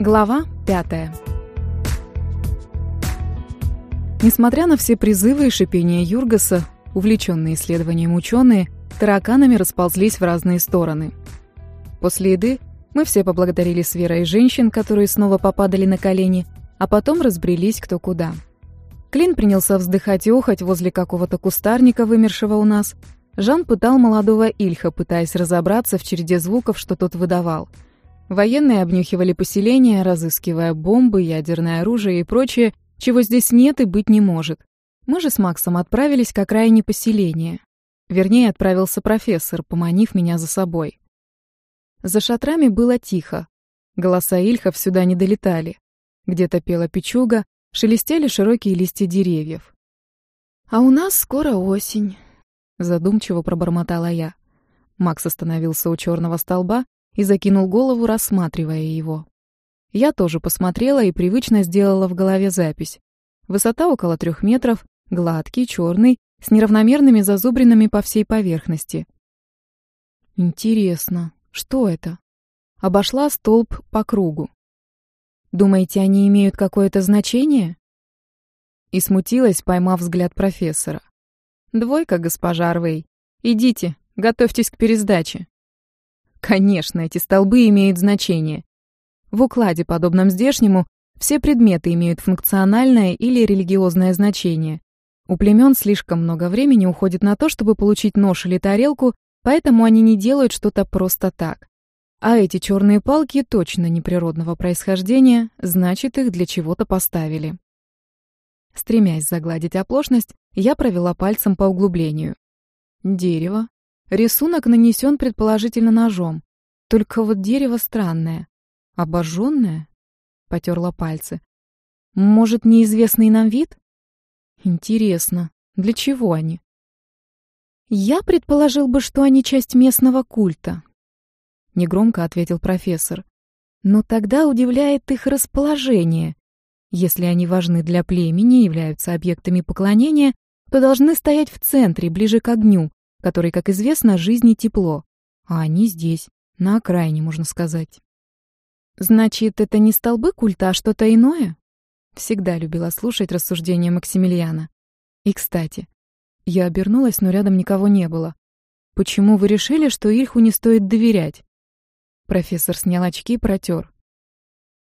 Глава пятая. Несмотря на все призывы и шипения Юргаса, увлеченные исследованием ученые тараканами расползлись в разные стороны. После еды мы все поблагодарили Свера и женщин, которые снова попадали на колени, а потом разбрелись кто куда. Клин принялся вздыхать и охать возле какого-то кустарника, вымершего у нас. Жан пытал молодого Ильха, пытаясь разобраться в череде звуков, что тот выдавал. Военные обнюхивали поселение, разыскивая бомбы, ядерное оружие и прочее, чего здесь нет и быть не может. Мы же с Максом отправились к окраине поселения. Вернее, отправился профессор, поманив меня за собой. За шатрами было тихо. Голоса Ильхов сюда не долетали. Где-то пела печуга, шелестели широкие листья деревьев. «А у нас скоро осень», — задумчиво пробормотала я. Макс остановился у черного столба и закинул голову, рассматривая его. Я тоже посмотрела и привычно сделала в голове запись. Высота около трех метров, гладкий, черный, с неравномерными зазубринами по всей поверхности. Интересно, что это? Обошла столб по кругу. Думаете, они имеют какое-то значение? И смутилась, поймав взгляд профессора. Двойка, госпожа Арвей. Идите, готовьтесь к пересдаче. Конечно, эти столбы имеют значение. В укладе, подобном здешнему, все предметы имеют функциональное или религиозное значение. У племен слишком много времени уходит на то, чтобы получить нож или тарелку, поэтому они не делают что-то просто так. А эти черные палки точно неприродного происхождения, значит, их для чего-то поставили. Стремясь загладить оплошность, я провела пальцем по углублению. Дерево. Рисунок нанесен предположительно ножом. Только вот дерево странное. Обожженное? Потерла пальцы. Может, неизвестный нам вид? Интересно, для чего они? Я предположил бы, что они часть местного культа, — негромко ответил профессор. «Но тогда удивляет их расположение. Если они важны для племени и являются объектами поклонения, то должны стоять в центре, ближе к огню, который, как известно, жизни тепло. А они здесь, на окраине, можно сказать». «Значит, это не столбы культа, а что-то иное?» Всегда любила слушать рассуждения Максимилиана. И, кстати, я обернулась, но рядом никого не было. Почему вы решили, что Ильху не стоит доверять? Профессор снял очки и протер.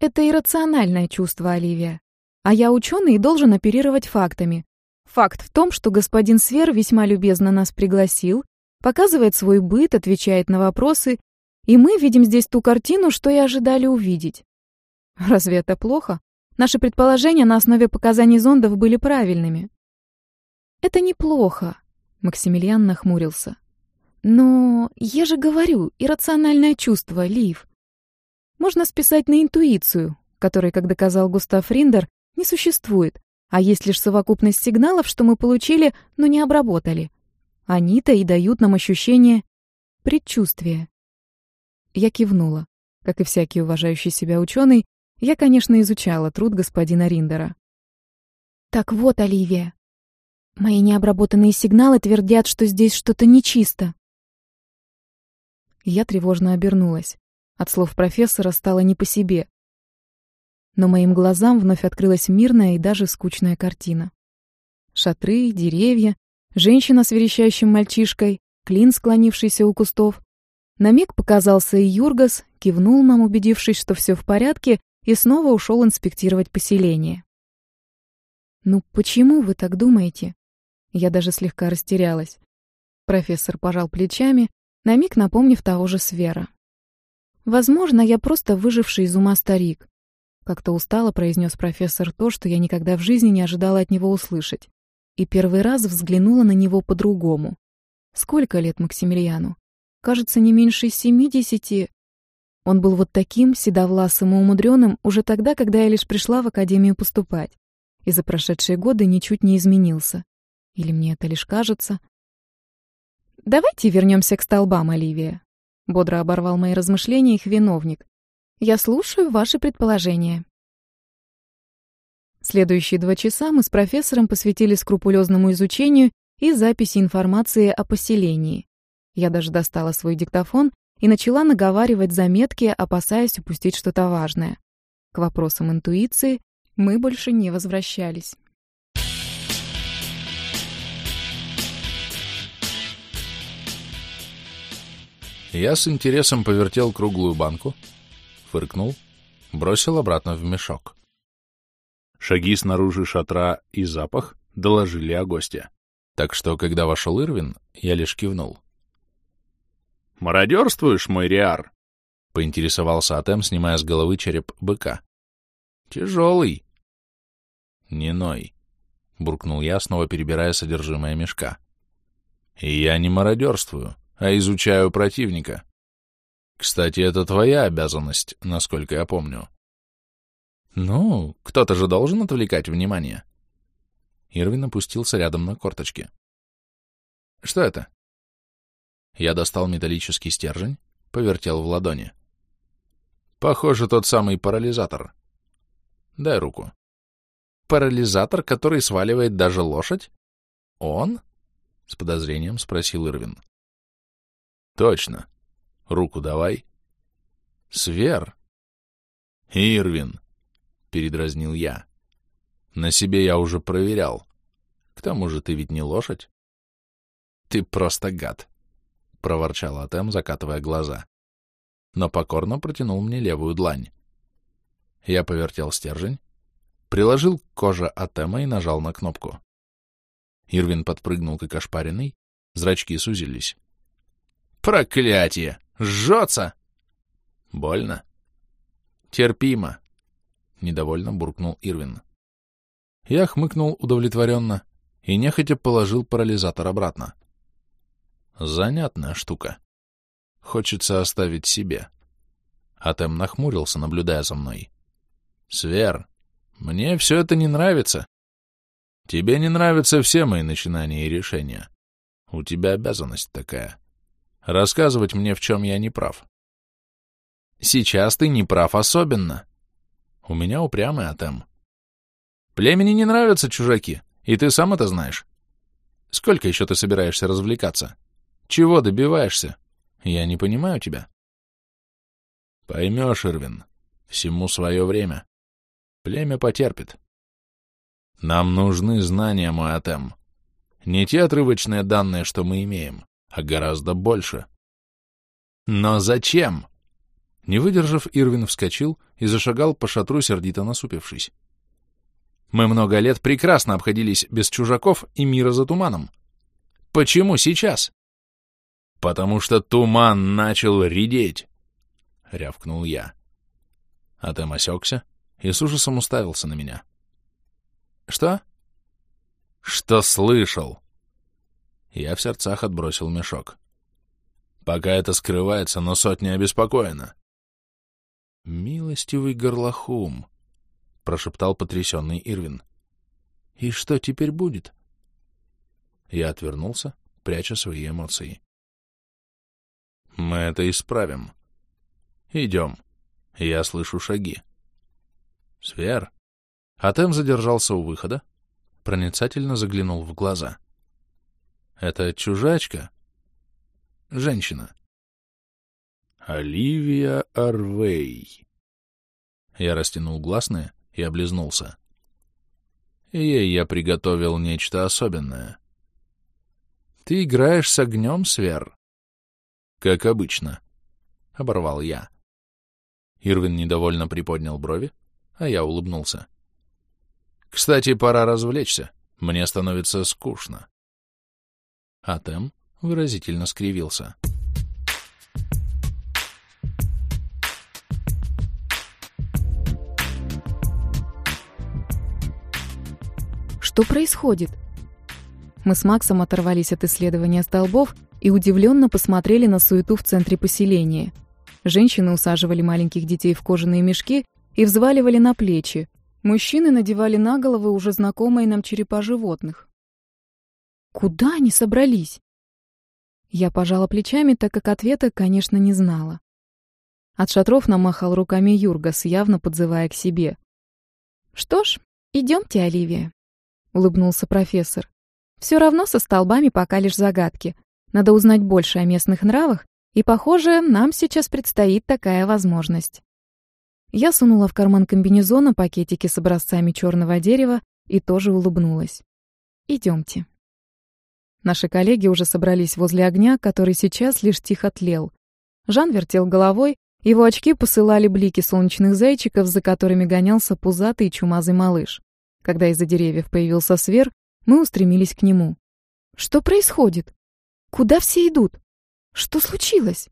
Это иррациональное чувство, Оливия. А я ученый и должен оперировать фактами. Факт в том, что господин Свер весьма любезно нас пригласил, показывает свой быт, отвечает на вопросы, и мы видим здесь ту картину, что и ожидали увидеть. Разве это плохо? Наши предположения на основе показаний зондов были правильными. Это неплохо, Максимилиан нахмурился. Но я же говорю, иррациональное чувство, Лив. Можно списать на интуицию, которой, как доказал Густав Риндер, не существует, а есть лишь совокупность сигналов, что мы получили, но не обработали. Они-то и дают нам ощущение предчувствия. Я кивнула. Как и всякий уважающий себя ученый, я, конечно, изучала труд господина Риндера. Так вот, Оливия, мои необработанные сигналы твердят, что здесь что-то нечисто. Я тревожно обернулась. От слов профессора стало не по себе. Но моим глазам вновь открылась мирная и даже скучная картина. Шатры, деревья, женщина с верещащим мальчишкой, клин, склонившийся у кустов. На миг показался и Юргас, кивнул нам, убедившись, что все в порядке, и снова ушел инспектировать поселение. «Ну почему вы так думаете?» Я даже слегка растерялась. Профессор пожал плечами, на миг напомнив того же Свера. «Возможно, я просто выживший из ума старик», — как-то устало произнес профессор то, что я никогда в жизни не ожидала от него услышать. И первый раз взглянула на него по-другому. Сколько лет Максимилиану? Кажется, не меньше семидесяти. Он был вот таким, седовласым и умудренным уже тогда, когда я лишь пришла в академию поступать. И за прошедшие годы ничуть не изменился. Или мне это лишь кажется? «Давайте вернемся к столбам, Оливия», — бодро оборвал мои размышления их виновник. «Я слушаю ваши предположения». Следующие два часа мы с профессором посвятили скрупулезному изучению и записи информации о поселении. Я даже достала свой диктофон и начала наговаривать заметки, опасаясь упустить что-то важное. К вопросам интуиции мы больше не возвращались. Я с интересом повертел круглую банку, фыркнул, бросил обратно в мешок. Шаги снаружи шатра и запах доложили о госте. Так что, когда вошел Ирвин, я лишь кивнул. «Мародерствуешь, мой Риар?» — поинтересовался Атем, снимая с головы череп быка. «Тяжелый». «Не ной», — буркнул я, снова перебирая содержимое мешка. «И я не мародерствую а изучаю противника. Кстати, это твоя обязанность, насколько я помню. Ну, кто-то же должен отвлекать внимание. Ирвин опустился рядом на корточки. Что это? Я достал металлический стержень, повертел в ладони. Похоже, тот самый парализатор. Дай руку. Парализатор, который сваливает даже лошадь? Он? С подозрением спросил Ирвин. Точно. Руку давай. Свер. Ирвин, передразнил я. На себе я уже проверял. К тому же ты ведь не лошадь. Ты просто гад, проворчал Атем, закатывая глаза. Но покорно протянул мне левую длань. Я повертел стержень, приложил к коже Атема и нажал на кнопку. Ирвин подпрыгнул, как ошпаренный, зрачки сузились. Проклятие! Жжется! Больно? Терпимо. Недовольно буркнул Ирвин. Я хмыкнул удовлетворенно и нехотя положил парализатор обратно. Занятная штука. Хочется оставить себе. Атем нахмурился, наблюдая за мной. Свер, мне все это не нравится. Тебе не нравятся все мои начинания и решения. У тебя обязанность такая. Рассказывать мне, в чем я не прав. Сейчас ты не прав особенно. У меня упрямый атем. Племени не нравятся чужаки, и ты сам это знаешь. Сколько еще ты собираешься развлекаться? Чего добиваешься? Я не понимаю тебя. Поймешь, Ирвин, всему свое время. Племя потерпит. Нам нужны знания, мой Атем. Не те отрывочные данные, что мы имеем а гораздо больше. Но зачем? Не выдержав, Ирвин вскочил и зашагал по шатру, сердито насупившись. Мы много лет прекрасно обходились без чужаков и мира за туманом. Почему сейчас? Потому что туман начал редеть, — рявкнул я. Атем осекся и с ужасом уставился на меня. Что? Что слышал? Я в сердцах отбросил мешок. Пока это скрывается, но сотня обеспокоена. «Милостивый горлохум», — прошептал потрясенный Ирвин. «И что теперь будет?» Я отвернулся, пряча свои эмоции. «Мы это исправим. Идем. Я слышу шаги». «Свер». Атем задержался у выхода, проницательно заглянул в глаза. Это чужачка? Женщина. Оливия Арвей. Я растянул гласные и облизнулся. Ей я приготовил нечто особенное. Ты играешь с огнем, Свер? Как обычно. Оборвал я. Ирвин недовольно приподнял брови, а я улыбнулся. Кстати, пора развлечься. Мне становится скучно. Атем выразительно скривился. Что происходит? Мы с Максом оторвались от исследования столбов и удивленно посмотрели на суету в центре поселения. Женщины усаживали маленьких детей в кожаные мешки и взваливали на плечи. Мужчины надевали на головы уже знакомые нам черепа животных. Куда они собрались? Я пожала плечами, так как ответа, конечно, не знала. От шатров намахал руками Юргас, явно подзывая к себе. «Что ж, идемте, Оливия», — улыбнулся профессор. «Все равно со столбами пока лишь загадки. Надо узнать больше о местных нравах, и, похоже, нам сейчас предстоит такая возможность». Я сунула в карман комбинезона пакетики с образцами черного дерева и тоже улыбнулась. Идемте. Наши коллеги уже собрались возле огня, который сейчас лишь тихо тлел. Жан вертел головой, его очки посылали блики солнечных зайчиков, за которыми гонялся пузатый чумазый малыш. Когда из-за деревьев появился свер, мы устремились к нему. «Что происходит? Куда все идут? Что случилось?»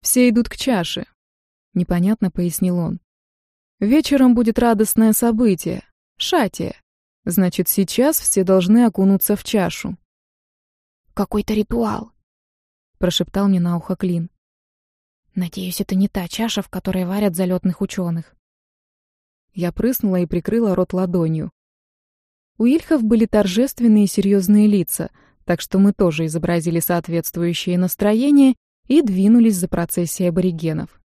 «Все идут к чаше», — непонятно пояснил он. «Вечером будет радостное событие — шатие. Значит, сейчас все должны окунуться в чашу». «Какой-то ритуал», — прошептал мне на ухо Клин. Надеюсь, это не та чаша, в которой варят залетных ученых. Я прыснула и прикрыла рот ладонью. У Ильхов были торжественные и серьезные лица, так что мы тоже изобразили соответствующее настроение и двинулись за процессией аборигенов.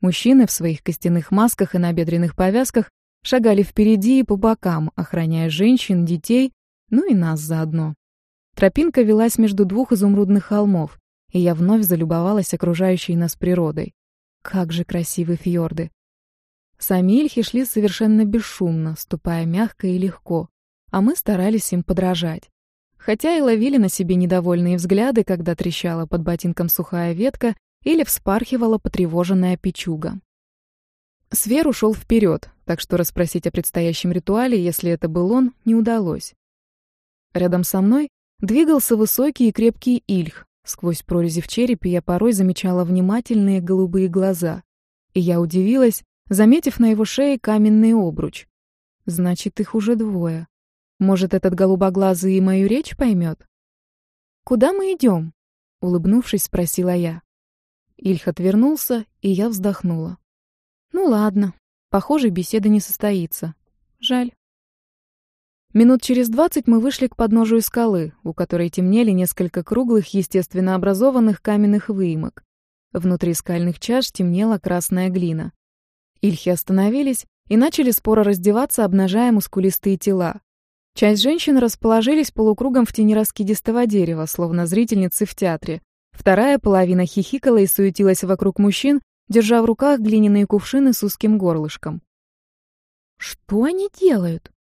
Мужчины в своих костяных масках и набедренных повязках шагали впереди и по бокам, охраняя женщин, детей, ну и нас заодно. Тропинка велась между двух изумрудных холмов, и я вновь залюбовалась окружающей нас природой. Как же красивы фьорды! Сами ильхи шли совершенно бесшумно, ступая мягко и легко, а мы старались им подражать. Хотя и ловили на себе недовольные взгляды, когда трещала под ботинком сухая ветка или вспархивала потревоженная печуга. Свер ушел вперед, так что расспросить о предстоящем ритуале, если это был он, не удалось. Рядом со мной двигался высокий и крепкий ильх, Сквозь прорези в черепе я порой замечала внимательные голубые глаза, и я удивилась, заметив на его шее каменный обруч. Значит, их уже двое. Может, этот голубоглазый и мою речь поймет? «Куда мы идем?» — улыбнувшись, спросила я. Ильх отвернулся, и я вздохнула. «Ну ладно, похоже, беседа не состоится. Жаль». Минут через двадцать мы вышли к подножию скалы, у которой темнели несколько круглых, естественно образованных каменных выемок. Внутри скальных чаш темнела красная глина. Ильхи остановились и начали споро раздеваться, обнажая мускулистые тела. Часть женщин расположились полукругом в тени раскидистого дерева, словно зрительницы в театре. Вторая половина хихикала и суетилась вокруг мужчин, держа в руках глиняные кувшины с узким горлышком. «Что они делают?»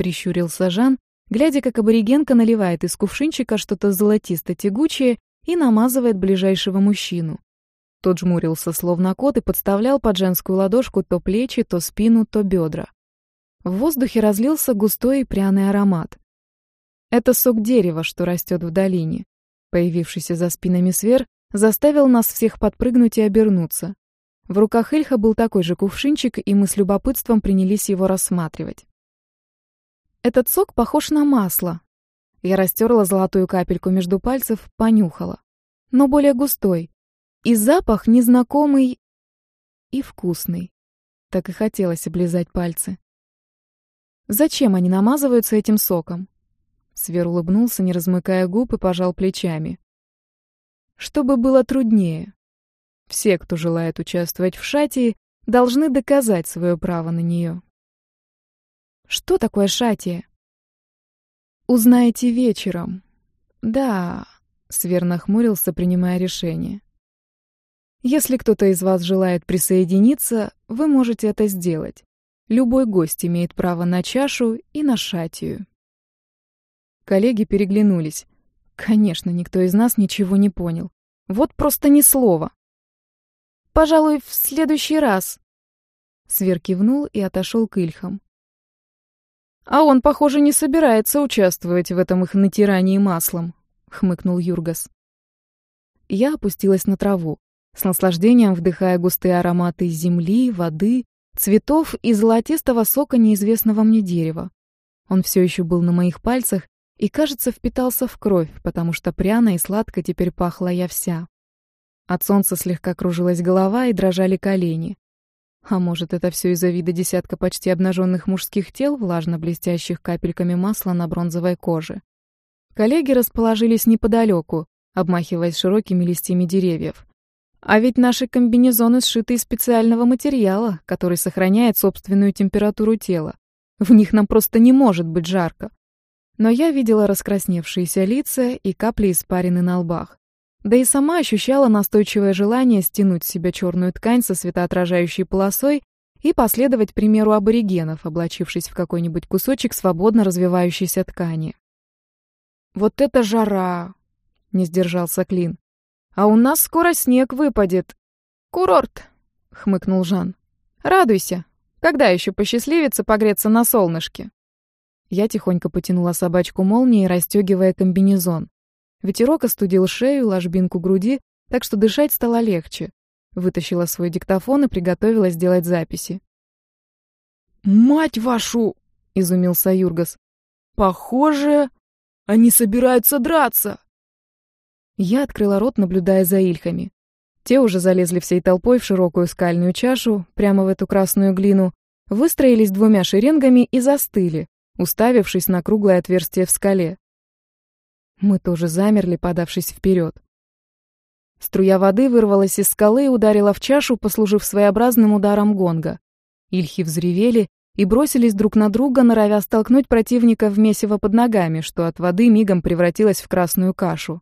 Прищурился Жан, глядя, как аборигенка наливает из кувшинчика что-то золотисто-тягучее и намазывает ближайшего мужчину. Тот жмурился, словно кот, и подставлял под женскую ладошку то плечи, то спину, то бедра. В воздухе разлился густой и пряный аромат. Это сок дерева, что растет в долине. Появившийся за спинами свер заставил нас всех подпрыгнуть и обернуться. В руках Ильха был такой же кувшинчик, и мы с любопытством принялись его рассматривать. Этот сок похож на масло. Я растерла золотую капельку между пальцев, понюхала. Но более густой. И запах незнакомый и вкусный. Так и хотелось облизать пальцы. Зачем они намазываются этим соком? Свер улыбнулся, не размыкая губ, и пожал плечами. Чтобы было труднее. Все, кто желает участвовать в шатии, должны доказать свое право на нее. Что такое шатия? Узнаете вечером. Да, Свер нахмурился, принимая решение. Если кто-то из вас желает присоединиться, вы можете это сделать. Любой гость имеет право на чашу и на шатию. Коллеги переглянулись. Конечно, никто из нас ничего не понял. Вот просто ни слова. «Пожалуй, в следующий раз». Свер кивнул и отошел к Ильхам. «А он, похоже, не собирается участвовать в этом их натирании маслом», — хмыкнул Юргас. Я опустилась на траву, с наслаждением вдыхая густые ароматы земли, воды, цветов и золотистого сока неизвестного мне дерева. Он все еще был на моих пальцах и, кажется, впитался в кровь, потому что пряно и сладко теперь пахла я вся. От солнца слегка кружилась голова и дрожали колени. А может, это все из-за вида десятка почти обнаженных мужских тел, влажно блестящих капельками масла на бронзовой коже. Коллеги расположились неподалеку, обмахиваясь широкими листьями деревьев. А ведь наши комбинезоны сшиты из специального материала, который сохраняет собственную температуру тела. В них нам просто не может быть жарко. Но я видела раскрасневшиеся лица и капли испарины на лбах. Да и сама ощущала настойчивое желание стянуть с себя черную ткань со светоотражающей полосой и последовать примеру аборигенов, облачившись в какой-нибудь кусочек свободно развивающейся ткани. «Вот это жара!» — не сдержался Клин. «А у нас скоро снег выпадет. Курорт!» — хмыкнул Жан. «Радуйся! Когда еще посчастливится погреться на солнышке?» Я тихонько потянула собачку молнией, расстегивая комбинезон. Ветерок остудил шею, ложбинку груди, так что дышать стало легче. Вытащила свой диктофон и приготовилась сделать записи. «Мать вашу!» — изумился Юргас. «Похоже, они собираются драться!» Я открыла рот, наблюдая за ильхами. Те уже залезли всей толпой в широкую скальную чашу, прямо в эту красную глину, выстроились двумя шеренгами и застыли, уставившись на круглое отверстие в скале. Мы тоже замерли, подавшись вперед. Струя воды вырвалась из скалы и ударила в чашу, послужив своеобразным ударом гонга. Ильхи взревели и бросились друг на друга, норовя столкнуть противника в месиво под ногами, что от воды мигом превратилось в красную кашу.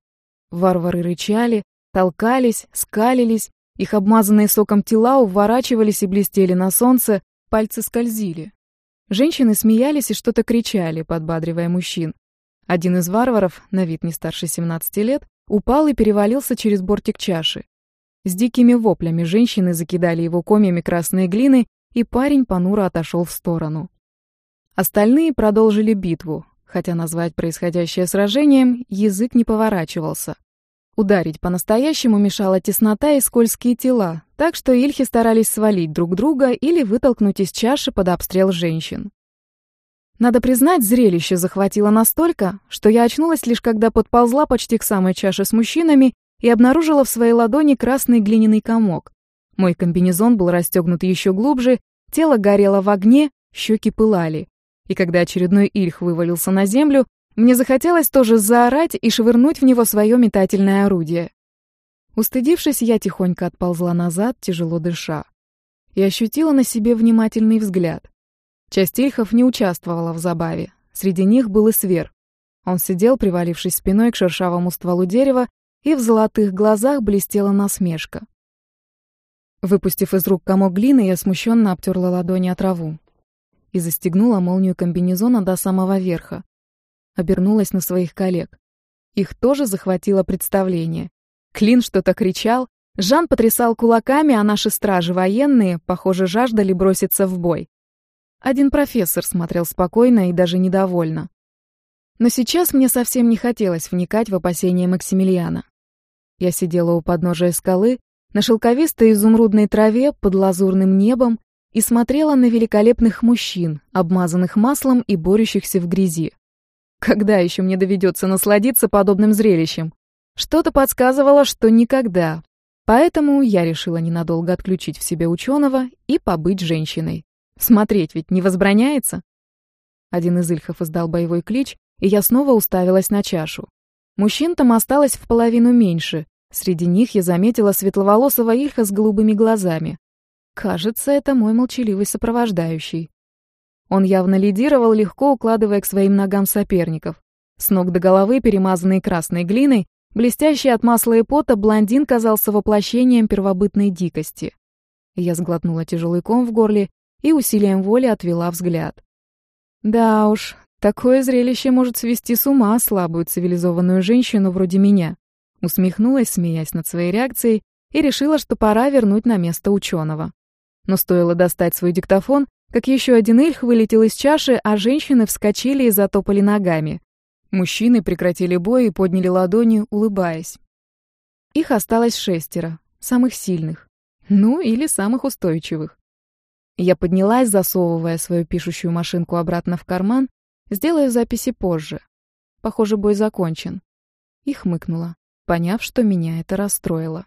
Варвары рычали, толкались, скалились, их обмазанные соком тела уворачивались и блестели на солнце, пальцы скользили. Женщины смеялись и что-то кричали, подбадривая мужчин. Один из варваров, на вид не старше 17 лет, упал и перевалился через бортик чаши. С дикими воплями женщины закидали его комьями красной глины, и парень понуро отошел в сторону. Остальные продолжили битву, хотя назвать происходящее сражением язык не поворачивался. Ударить по-настоящему мешала теснота и скользкие тела, так что ильхи старались свалить друг друга или вытолкнуть из чаши под обстрел женщин. Надо признать, зрелище захватило настолько, что я очнулась лишь когда подползла почти к самой чаше с мужчинами и обнаружила в своей ладони красный глиняный комок. Мой комбинезон был расстегнут еще глубже, тело горело в огне, щеки пылали. И когда очередной ильх вывалился на землю, мне захотелось тоже заорать и швырнуть в него свое метательное орудие. Устыдившись, я тихонько отползла назад, тяжело дыша. И ощутила на себе внимательный взгляд. Часть ильхов не участвовала в забаве. Среди них был и свер. Он сидел, привалившись спиной к шершавому стволу дерева, и в золотых глазах блестела насмешка. Выпустив из рук комок глины, я смущенно обтерла ладони от траву и застегнула молнию комбинезона до самого верха. Обернулась на своих коллег. Их тоже захватило представление. Клин что-то кричал, Жан потрясал кулаками, а наши стражи военные, похоже, жаждали броситься в бой. Один профессор смотрел спокойно и даже недовольно. Но сейчас мне совсем не хотелось вникать в опасения Максимилиана. Я сидела у подножия скалы, на шелковистой изумрудной траве под лазурным небом и смотрела на великолепных мужчин, обмазанных маслом и борющихся в грязи. Когда еще мне доведется насладиться подобным зрелищем? Что-то подсказывало, что никогда. Поэтому я решила ненадолго отключить в себе ученого и побыть женщиной. Смотреть ведь не возбраняется. Один из ильхов издал боевой клич, и я снова уставилась на чашу. Мужчин там осталось в половину меньше. Среди них я заметила светловолосого ильха с голубыми глазами. Кажется, это мой молчаливый сопровождающий. Он явно лидировал, легко укладывая к своим ногам соперников. С ног до головы, перемазанный красной глиной, блестящий от масла и пота, блондин казался воплощением первобытной дикости. Я сглотнула тяжелый ком в горле и усилием воли отвела взгляд. Да уж, такое зрелище может свести с ума слабую цивилизованную женщину вроде меня. Усмехнулась, смеясь над своей реакцией, и решила, что пора вернуть на место ученого. Но стоило достать свой диктофон, как еще один эльх вылетел из чаши, а женщины вскочили и затопали ногами. Мужчины прекратили бой и подняли ладони, улыбаясь. Их осталось шестеро, самых сильных. Ну, или самых устойчивых. Я поднялась, засовывая свою пишущую машинку обратно в карман, сделаю записи позже. Похоже, бой закончен. И хмыкнула, поняв, что меня это расстроило.